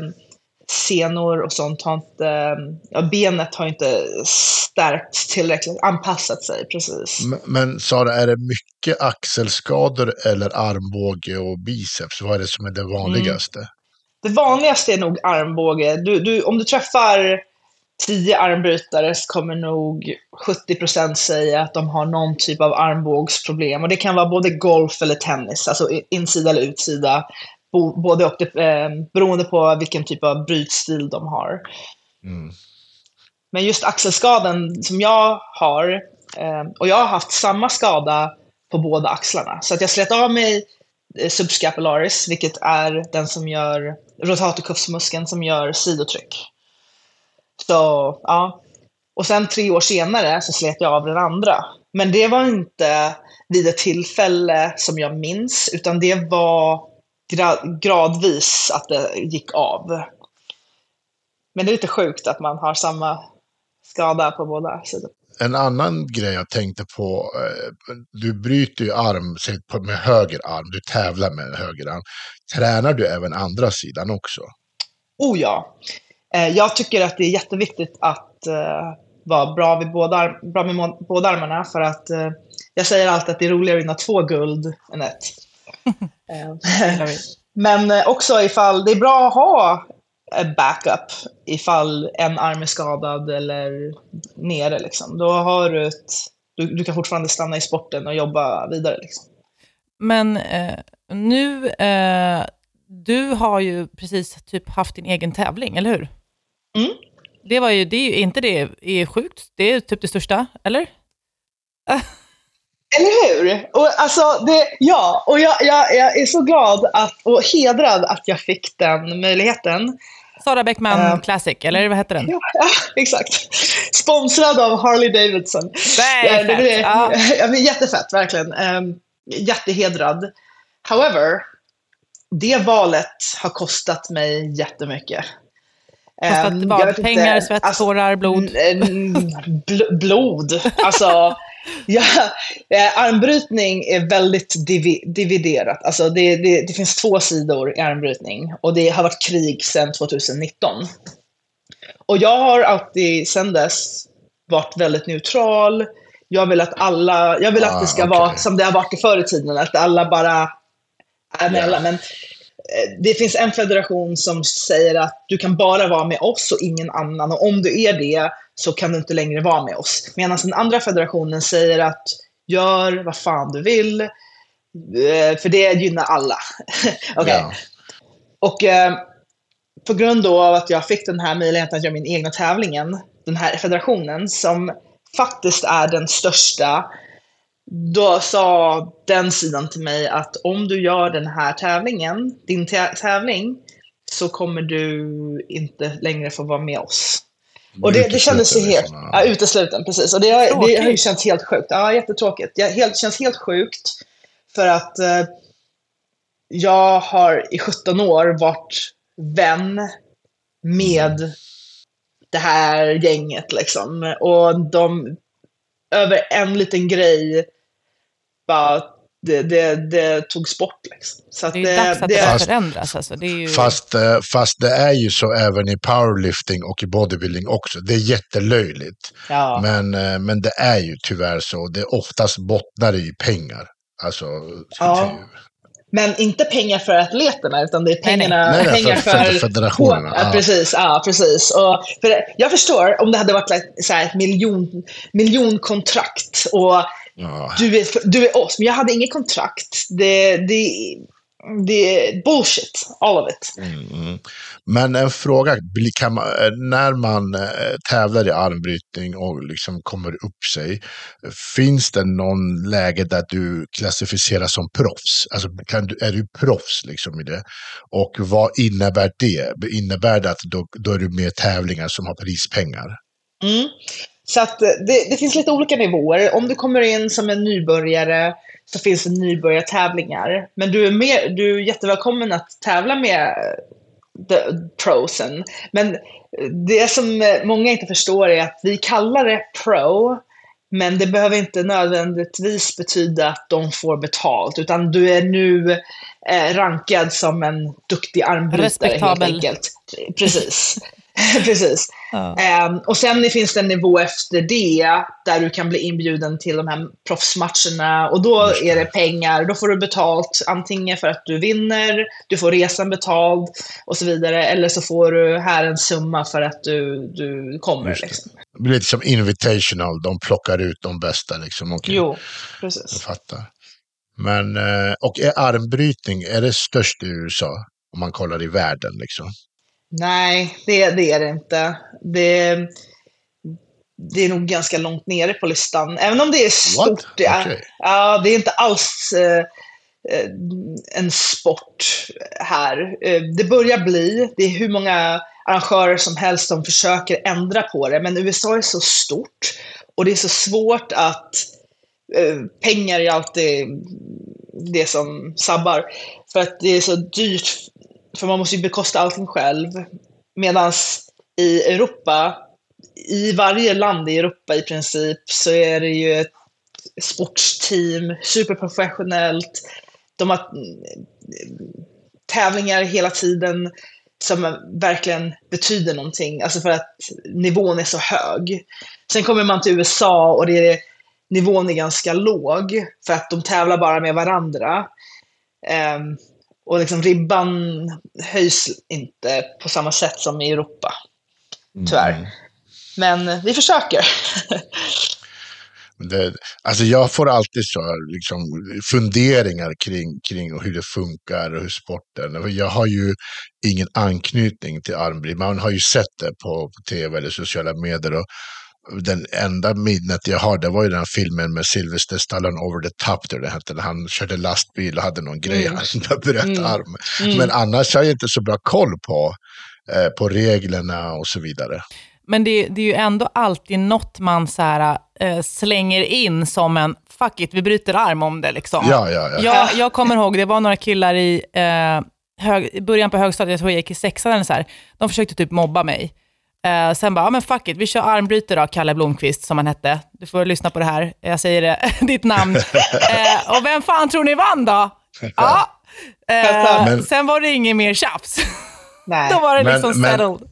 S2: senor och sånt har inte, ja, benet har inte stärkts tillräckligt, anpassat sig precis.
S3: Men, men Sara, är det mycket axelskador eller armbåge och biceps? Vad är det som är det vanligaste? Mm.
S2: Det vanligaste är nog armbåge. Du, du, om du träffar tio armbrytare så kommer nog 70% säga att de har någon typ av armbågsproblem. Och det kan vara både golf eller tennis, alltså insida eller utsida. Både och, eh, beroende på vilken typ av brytstil de har. Mm. Men just axelskadan som jag har, eh, och jag har haft samma skada på båda axlarna. Så att jag slet av mig eh, subscapularis, vilket är den som gör rotatorkuffsmuskeln som gör sidotryck. Så, ja. Och sen tre år senare så slet jag av den andra. Men det var inte vid ett tillfälle som jag minns, utan det var gradvis att det gick av. Men det är lite sjukt att man har samma skada på båda sidor.
S3: En annan grej jag tänkte på, eh, du bryter ju arm med höger arm, du tävlar med höger arm. Tränar du även andra sidan också?
S2: Oh ja. Eh, jag tycker att det är jätteviktigt att uh, vara bra, vid båda, bra med båda armarna för att jag säger alltid att det är roligare att vinna två guld än ett. (laughs) (laughs) Men också ifall det är bra att ha backup ifall en arm är skadad eller nere. Liksom. Då har du ett, du, du kan fortfarande stanna i sporten och jobba vidare. Liksom.
S1: Men nu, du har ju precis typ haft din egen tävling, eller hur?
S2: Mm.
S1: Det var ju, det är ju inte det är sjukt, det är typ det största, eller?
S2: Eller hur? Och alltså, det, ja, och jag, jag, jag är så glad att, och hedrad att jag fick den möjligheten.
S1: Sara Bäckman uh, Classic, eller vad heter den?
S2: Ja, ja, exakt. Sponsrad av Harley Davidson.
S1: Ja, det, det, ja.
S2: ja, jättefett, verkligen. Um, jättehedrad. However, det valet har kostat mig jättemycket.
S1: Kostat um, vad? Pengar, svett, alltså, tårar, blod?
S2: Bl blod. Alltså, (laughs) (laughs) ja, eh, armbrytning är väldigt divi dividerat. Alltså det, det, det, finns två sidor i armbrytning och det har varit krig sedan 2019. Och jag har alltid sedan dess varit väldigt neutral. Jag vill att alla, jag vill ah, att det ska okay. vara som det har varit förr i tiden, att alla bara är med alla. Men Eh, det finns en federation som säger att du kan bara vara med oss och ingen annan. Och om du är det så kan du inte längre vara med oss. Medan den andra federationen säger att gör vad fan du vill. Eh, för det gynnar alla. (laughs) okay. Ja. Och eh, på grund av att jag fick den här möjligheten att göra min egna tävlingen, den här federationen som faktiskt är den största då sa den sidan till mig att om du gör den här tävlingen, din tävling, så kommer du inte längre få vara med oss. Och det, det kändes ju helt, ja, utesluten, precis. Och det, har, det har ju känts helt sjukt. Ja, jättetråkigt. Det helt, känns helt sjukt för att eh, jag har i 17 år varit vän med det här gänget liksom. Och de, över en liten grej bara det, det, det togs bort. Liksom.
S1: Så det är ju dags att det, det förändras. Alltså. Det är ju...
S3: fast, eh, fast det är ju så även i powerlifting och i bodybuilding också. Det är jättelöjligt.
S2: Ja.
S3: Men, eh, men det är ju tyvärr så. Det oftast bottnar i pengar. Alltså,
S2: ja. Men inte pengar för atleterna, utan det är pengarna,
S3: nej, nej.
S2: pengar
S3: för, för, för federationerna.
S2: Ja, precis. Ja, precis. Och för jag förstår om det hade varit så här ett miljon, miljonkontrakt och Ja. Du, är, du är oss, men jag hade inget kontrakt. Det, det, det är bullshit, all of it.
S3: Mm, mm. Men en fråga, man, när man eh, tävlar i armbrytning och liksom kommer upp sig, finns det någon läge där du klassificeras som proffs? Alltså, kan du, är du proffs liksom i det? Och vad innebär det? Innebär det att då, då är du med i tävlingar som har prispengar?
S2: Mm. Så att det, det, finns lite olika nivåer. Om du kommer in som en nybörjare så finns det nybörjartävlingar. Men du är, med, du är jättevälkommen att tävla med the prosen. Men det som många inte förstår är att vi kallar det pro, men det behöver inte nödvändigtvis betyda att de får betalt, utan du är nu eh, rankad som en duktig armbrytare helt enkelt. Precis. (laughs) Precis. Ja. Um, och sen finns det en nivå efter det där du kan bli inbjuden till de här proffsmatcherna och då är det pengar. Då får du betalt antingen för att du vinner, du får resan betald och så vidare. Eller så får du här en summa för att du, du kommer. Det. Liksom.
S3: det blir lite som invitational, de plockar ut de bästa. Liksom.
S2: Okay. Jo, precis.
S3: Jag fattar. Men, eh, och är armbrytning, är det störst i USA? Om man kollar i världen liksom?
S2: Nej, det, det är det inte. Det, det är nog ganska långt nere på listan. Även om det är stort. Ja, okay. ja, det är inte alls eh, eh, en sport här. Eh, det börjar bli. Det är hur många arrangörer som helst som försöker ändra på det. Men USA är så stort och det är så svårt att eh, pengar är alltid det som sabbar. För att det är så dyrt för man måste ju bekosta allting själv. Medan i Europa, i varje land i Europa i princip, så är det ju ett sportsteam, superprofessionellt. De har mm, tävlingar hela tiden som verkligen betyder någonting, alltså för att nivån är så hög. Sen kommer man till USA och det är, nivån är ganska låg för att de tävlar bara med varandra. Um, och liksom ribban höjs inte på samma sätt som i Europa. Tyvärr. Mm. Men vi försöker. (laughs)
S3: Det, alltså jag får alltid så liksom, funderingar kring, kring hur det funkar och hur sporten... Jag har ju ingen anknytning till armbrytning. Man har ju sett det på, på tv eller sociala medier. Och den enda minnet jag har, det var ju den filmen med Sylvester Stallone, Over the Top, där det hette, när han körde lastbil och hade någon grej, mm. han (laughs) bröt mm. arm. Mm. Men annars har jag inte så bra koll på, eh, på reglerna och så vidare.
S1: Men det, det, är ju ändå alltid något man så här, äh, slänger in som en, fuck it, vi bryter arm om det. Liksom.
S3: Ja, ja, ja.
S1: Jag, jag kommer ihåg, det var några killar i eh, hög, början på högstadiet, jag tror jag gick i sexan eller så här, de försökte typ mobba mig. Uh, sen bara, ja men fuck it, vi kör armbryter då, Kalle Blomqvist som han hette. Du får lyssna på det här, jag säger det, (laughs) ditt namn. Uh, (laughs) och vem fan tror ni vann då? Ja. Men, sen var det inget mer tjafs. Nej. då var det liksom men, settled.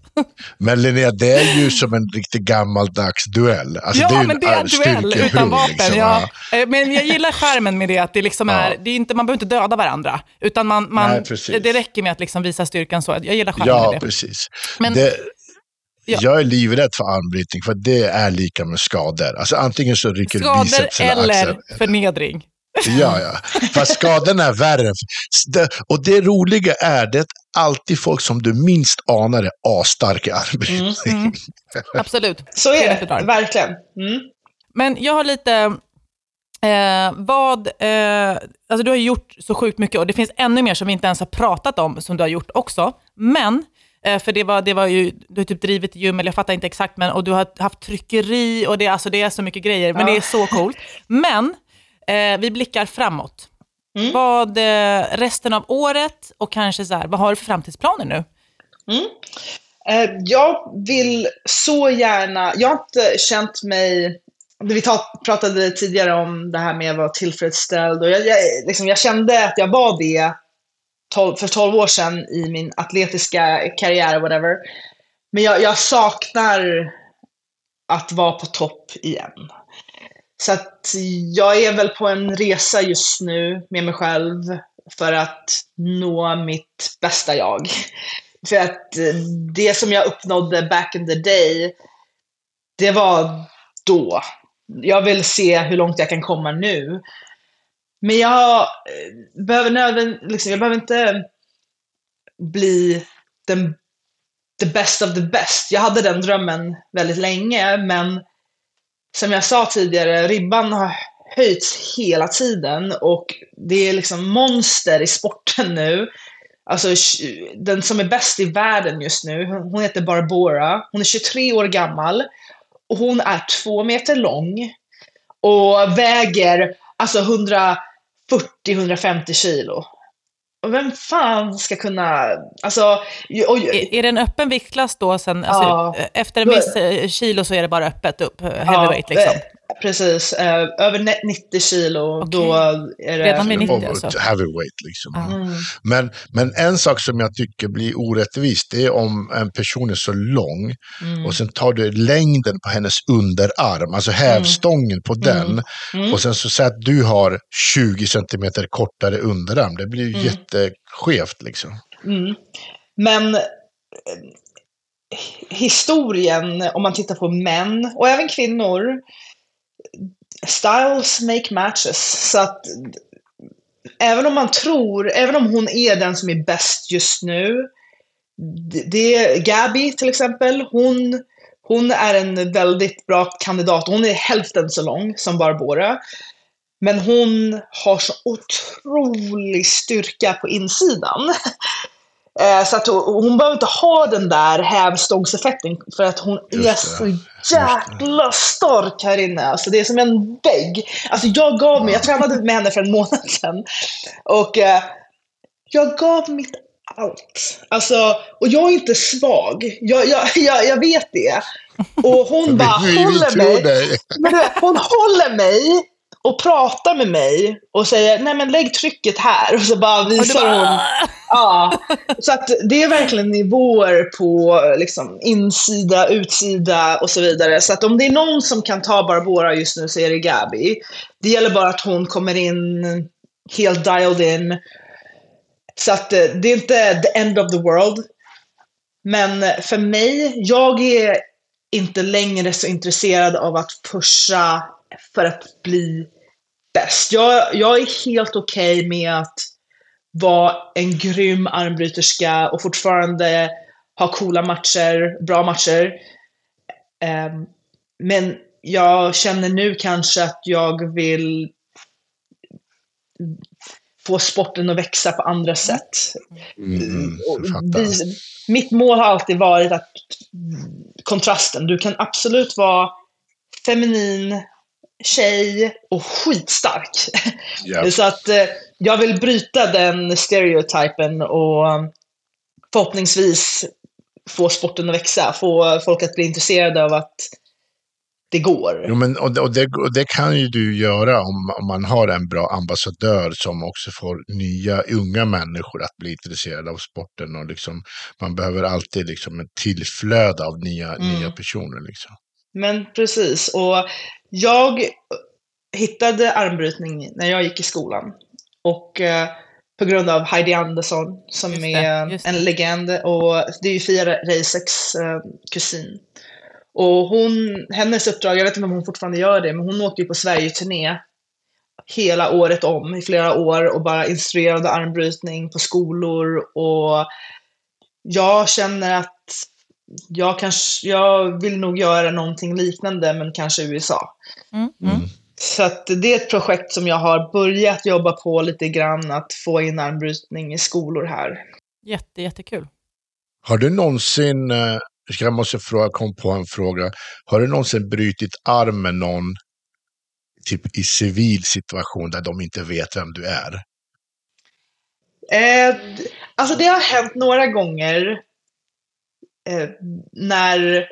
S3: Men Linnea, det är ju som en riktigt gammaldags duell.
S1: Alltså, ja, det är men det är en duell utan vapen. Liksom. Ja. Men jag gillar skärmen med det, att det liksom är, det är inte, man behöver inte döda varandra. Utan man, man, Nej, det räcker med att liksom visa styrkan så. Jag gillar skärmen
S3: ja,
S1: med det.
S3: Precis. Men, det, Ja. Jag är livrädd för armbrytning för det är lika med skador. Alltså antingen så rycker
S1: skador
S3: biceps
S1: eller, eller förnedring.
S3: Ja, ja. Fast skadorna är värre. Och det roliga är det alltid folk som du minst anar är asstarka armbrytning. Mm, mm.
S1: Absolut. (laughs)
S2: Så är det, verkligen. Mm.
S1: Men jag har lite, eh, vad, eh, alltså du har gjort så sjukt mycket och det finns ännu mer som vi inte ens har pratat om som du har gjort också. Men för det var, det var ju, du har typ drivit gym, eller jag fattar inte exakt, men, och du har haft tryckeri och det, alltså det är så mycket grejer. Men ja. det är så coolt. Men eh, vi blickar framåt. Mm. Vad eh, resten av året och kanske så här, vad har du för framtidsplaner nu?
S2: Mm. Eh, jag vill så gärna, jag har inte känt mig vi pratade tidigare om det här med att vara tillfredsställd och jag, jag, liksom, jag kände att jag var det 12, för 12 år sedan i min atletiska karriär, whatever. Men jag, jag saknar att vara på topp igen. Så att jag är väl på en resa just nu med mig själv för att nå mitt bästa jag. För att det som jag uppnådde back in the day, det var då. Jag vill se hur långt jag kan komma nu. Men jag eh, behöver nödvändigt, liksom, jag behöver inte bli den the best of the best. Jag hade den drömmen väldigt länge, men som jag sa tidigare, ribban har höjts hela tiden och det är liksom monster i sporten nu. Alltså den som är bäst i världen just nu, hon heter Barbora. Hon är 23 år gammal och hon är två meter lång och väger alltså 100 40-150 kilo. och vem fan ska kunna, alltså... Och,
S1: är, är det en öppen viktklass då sen, alltså, ja, efter en viss eh, kilo så är det bara öppet upp, heavyweight ja, liksom?
S2: Precis, eh, över 90 kilo, okay. då är det...
S1: Redan vid 90 alltså?
S3: Heavyweight liksom. Mm. Men, men en sak som jag tycker blir orättvist, det är om en person är så lång mm. och sen tar du längden på hennes underarm, alltså hävstången mm. på den, mm. och sen så säger att du har 20 centimeter kortare underarm. Det blir ju mm. jätteskevt liksom.
S2: Mm. Men eh, historien, om man tittar på män och även kvinnor, styles make matches. Så att även om man tror, även om hon är den som är bäst just nu, det är Gabby till exempel, hon, hon är en väldigt bra kandidat. Hon är hälften så lång som Barbora. Men hon har så otrolig styrka på insidan. (laughs) Eh, så att hon, behöver inte ha den där hävstångseffekten för att hon är så jäkla stark här inne. Alltså det är som en vägg. Alltså jag gav mig, jag tränade med henne för en månad sedan. Och eh, jag gav mitt allt. Alltså, och jag är inte svag. Jag, jag, jag, jag vet det. Och hon (laughs) bara håller mig. Men hon håller mig och pratar med mig och säger nej men lägg trycket här (laughs) och så bara visar hon. (laughs) Ja, så att det är verkligen nivåer på liksom, insida, utsida och så vidare. Så att om det är någon som kan ta Barbora just nu så är det Gabby. Det gäller bara att hon kommer in helt dialed in. Så att eh, det är inte the end of the world. Men för mig, jag är inte längre så intresserad av att pusha för att bli bäst. Jag, jag är helt okej okay med att vara en grym armbryterska och fortfarande ha coola matcher, bra matcher. Um, men jag känner nu kanske att jag vill få sporten att växa på andra sätt. Mm, mm mitt mål har alltid varit att kontrasten, du kan absolut vara feminin tjej och skitstark. Yep. (laughs) Så att eh, jag vill bryta den stereotypen och förhoppningsvis få sporten att växa, få folk att bli intresserade av att det går.
S3: Jo, men, och, och, det, och det kan ju du göra om, om man har en bra ambassadör som också får nya unga människor att bli intresserade av sporten. Och liksom, man behöver alltid liksom ett tillflöde av nya, mm. nya personer. Liksom.
S2: Men precis, och jag hittade armbrytning när jag gick i skolan. Och eh, på grund av Heidi Andersson som det, är en legend och det är ju Fia Reiseks eh, kusin. Och hon, hennes uppdrag, jag vet inte om hon fortfarande gör det, men hon åkte ju på Sverige-turné hela året om i flera år och bara instruerade armbrytning på skolor och jag känner att jag, kanske, jag vill nog göra någonting liknande, men kanske USA. Mm, mm. mm. Så att det är ett projekt som jag har börjat jobba på lite grann, att få in armbrytning i skolor här.
S1: Jätte, jättekul.
S3: Har du någonsin, eh, jag måste fråga, kom på en fråga, har du någonsin brutit arm med någon typ i civil situation där de inte vet vem du är?
S2: Eh, alltså det har hänt några gånger eh, när,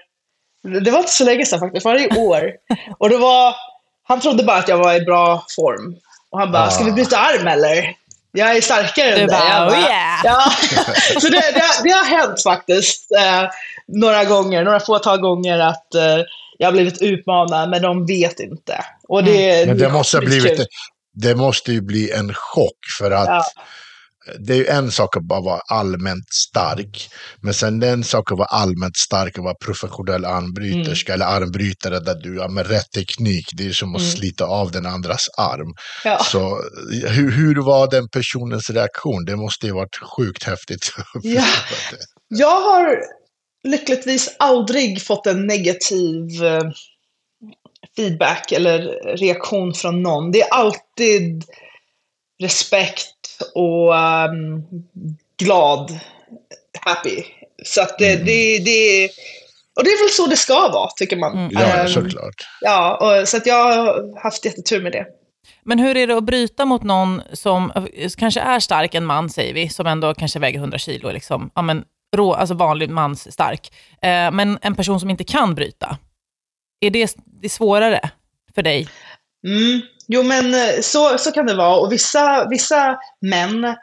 S2: det var inte så länge sedan faktiskt, varje år. (laughs) Och det var, han trodde bara att jag var i bra form. Och han bara, ah. ska vi byta arm eller? Jag är starkare än dig.
S1: Oh yeah.
S2: ja. (laughs) Så det, det, det, har hänt faktiskt eh, några gånger, några fåtal gånger att eh, jag har blivit utmanad, men de vet inte. Och det,
S3: mm. Men det, måste ha blivit, det måste ju bli en chock för att ja det är ju en sak att bara vara allmänt stark. Men sen det är en sak att vara allmänt stark och vara professionell armbryterska mm. eller armbrytare där du har med rätt teknik. Det är som att mm. slita av den andras arm. Ja. Så hur, hur var den personens reaktion? Det måste ju varit sjukt häftigt. (laughs)
S2: Ja. Jag har lyckligtvis aldrig fått en negativ eh, feedback eller reaktion från någon. Det är alltid respekt och um, glad, happy. Så att det, mm. det, det, och det är väl så det ska vara, tycker man.
S3: Mm. Ja, um, såklart.
S2: Ja, och, så att jag har haft jättetur med det.
S1: Men hur är det att bryta mot någon som eh, kanske är stark, en man säger vi, som ändå kanske väger 100 kilo, liksom, ja, men, rå, alltså vanlig mans stark, eh, men en person som inte kan bryta. Är det, det svårare för dig?
S2: Mm. Jo, men eh, så, så kan det vara. Och vissa, vissa män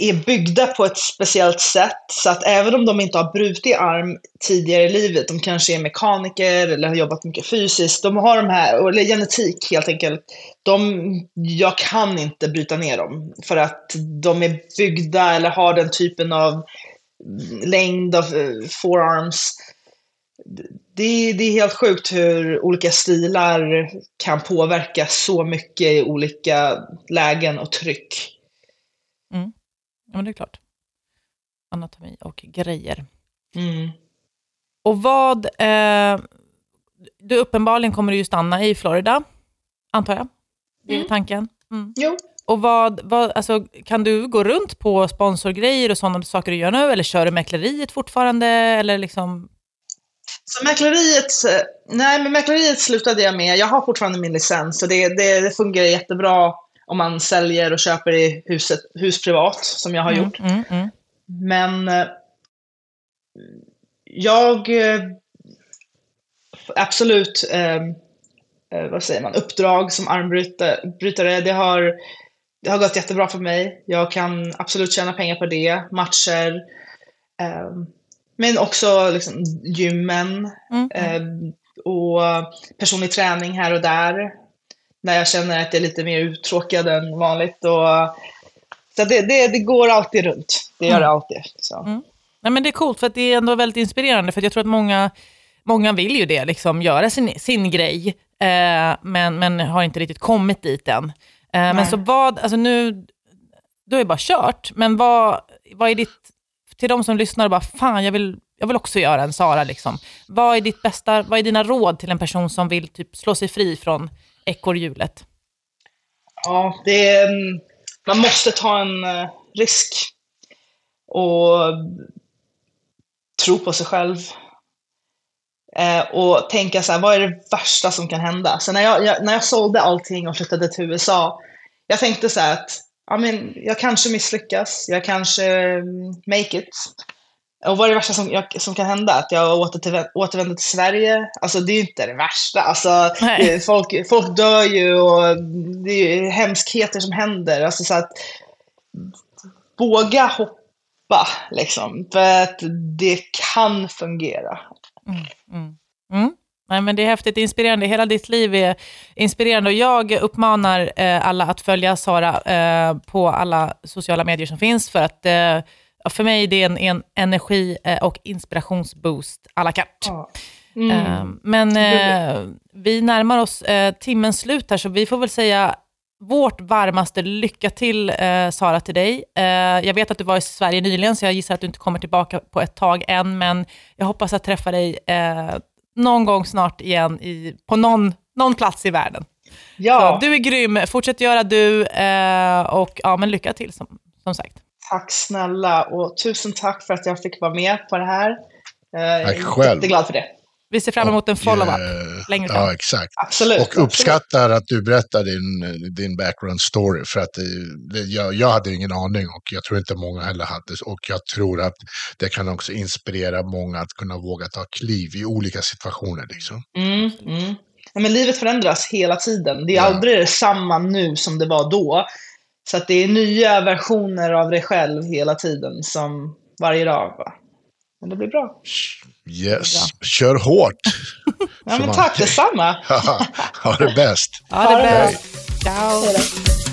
S2: är byggda på ett speciellt sätt. Så att även om de inte har brutit arm tidigare i livet, de kanske är mekaniker eller har jobbat mycket fysiskt, de har de här, eller genetik helt enkelt, de, jag kan inte bryta ner dem. För att de är byggda eller har den typen av längd av eh, forearms. Det, det är helt sjukt hur olika stilar kan påverka så mycket i olika lägen och tryck.
S1: Mm. Ja, men det är klart. Anatomi och grejer.
S2: Mm.
S1: Och vad... Eh, du uppenbarligen kommer du ju stanna i Florida, antar jag. Det är
S2: Mm.
S1: tanken. Mm.
S2: Jo.
S1: Och vad, vad, alltså, kan du gå runt på sponsorgrejer och sådana saker du gör nu? Eller kör du mäkleriet fortfarande? Eller liksom...
S2: Så mäkleriet, nej men mäkleriet slutade jag med. Jag har fortfarande min licens, så det, det, det fungerar jättebra om man säljer och köper i huset, hus privat, som jag har gjort.
S1: Mm, mm,
S2: Men eh, jag, eh, absolut, eh, eh, vad säger man, uppdrag som armbrytare, det har, det har gått jättebra för mig. Jag kan absolut tjäna pengar på det, matcher, eh, men också liksom gymmen
S1: mm, mm.
S2: eh, och personlig träning här och där. När jag känner att jag är lite mer uttråkad än vanligt. Och, så det, det, det går alltid runt. Det gör det alltid. Så.
S1: Mm. Nej, men det är coolt, för det är ändå väldigt inspirerande, för jag tror att många, många vill ju det, liksom, göra sin, sin grej, eh, men, men har inte riktigt kommit dit än. Eh, men så vad, alltså nu, du har ju bara kört, men vad, vad är ditt, till de som lyssnar och bara, fan jag vill, jag vill också göra en Sara, liksom. vad är ditt bästa, vad är dina råd till en person som vill typ slå sig fri från ekorrhjulet?
S2: Ja, det är, mm, man måste ta en eh, risk. Och tro på sig själv. Eh, och tänka så här, vad är det värsta som kan hända? Så när jag, jag, när jag sålde allting och flyttade till USA, jag tänkte så här att ja, men, jag kanske misslyckas, jag kanske mm, make it. Och vad är det värsta som, jag, som kan hända? Att jag återvänder, återvänder till Sverige? Alltså det är ju inte det värsta. Alltså, det, folk, folk dör ju och det är hemskheter som händer. Alltså, så att, våga hoppa, liksom. För att det kan fungera.
S1: Mm. Mm. Nej, men det är häftigt, inspirerande. Hela ditt liv är inspirerande och jag uppmanar eh, alla att följa Sara eh, på alla sociala medier som finns för att eh, ja, för mig det är en, en energi eh, och inspirationsboost à la carte.
S2: Mm.
S1: Eh, men eh, vi närmar oss timmens slut här, så vi får väl säga vårt varmaste lycka till, eh, Sara, till dig. Eh, jag vet att du var i Sverige nyligen, så jag gissar att du inte kommer tillbaka på ett tag än, men jag hoppas att träffa dig eh, någon gång snart igen i, på någon, någon plats i världen.
S2: Ja,
S1: Så, du är grym, fortsätt göra du eh, och ja, men lycka till som, som sagt.
S2: tack snälla och tusen tack för att jag fick vara med på det här. Eh, Jag
S3: Tack
S2: är
S3: själv.
S2: jätteglad för det.
S1: Vi ser fram emot en follow-up
S3: eh,
S1: längre fram.
S3: Ja, exakt.
S2: Absolut.
S3: Och
S2: absolut.
S3: uppskattar att du berättar din, din background story. För att det, det, jag, jag hade ingen aning och jag tror inte många heller hade. Och jag tror att det kan också inspirera många att kunna våga ta kliv i olika situationer. Liksom.
S2: Mm, mm. Ja, men livet förändras hela tiden. Det är
S3: Ja.
S2: aldrig detsamma nu som det var då. Så att det är nya versioner av dig själv hela tiden, som varje dag. Va? Men det blir bra.
S3: Yes,
S1: Bra.
S3: kör hårt! (laughs)
S2: Ja, men tack detsamma. (laughs)
S3: ha det bäst!
S2: Ha det
S1: bäst. Ciao.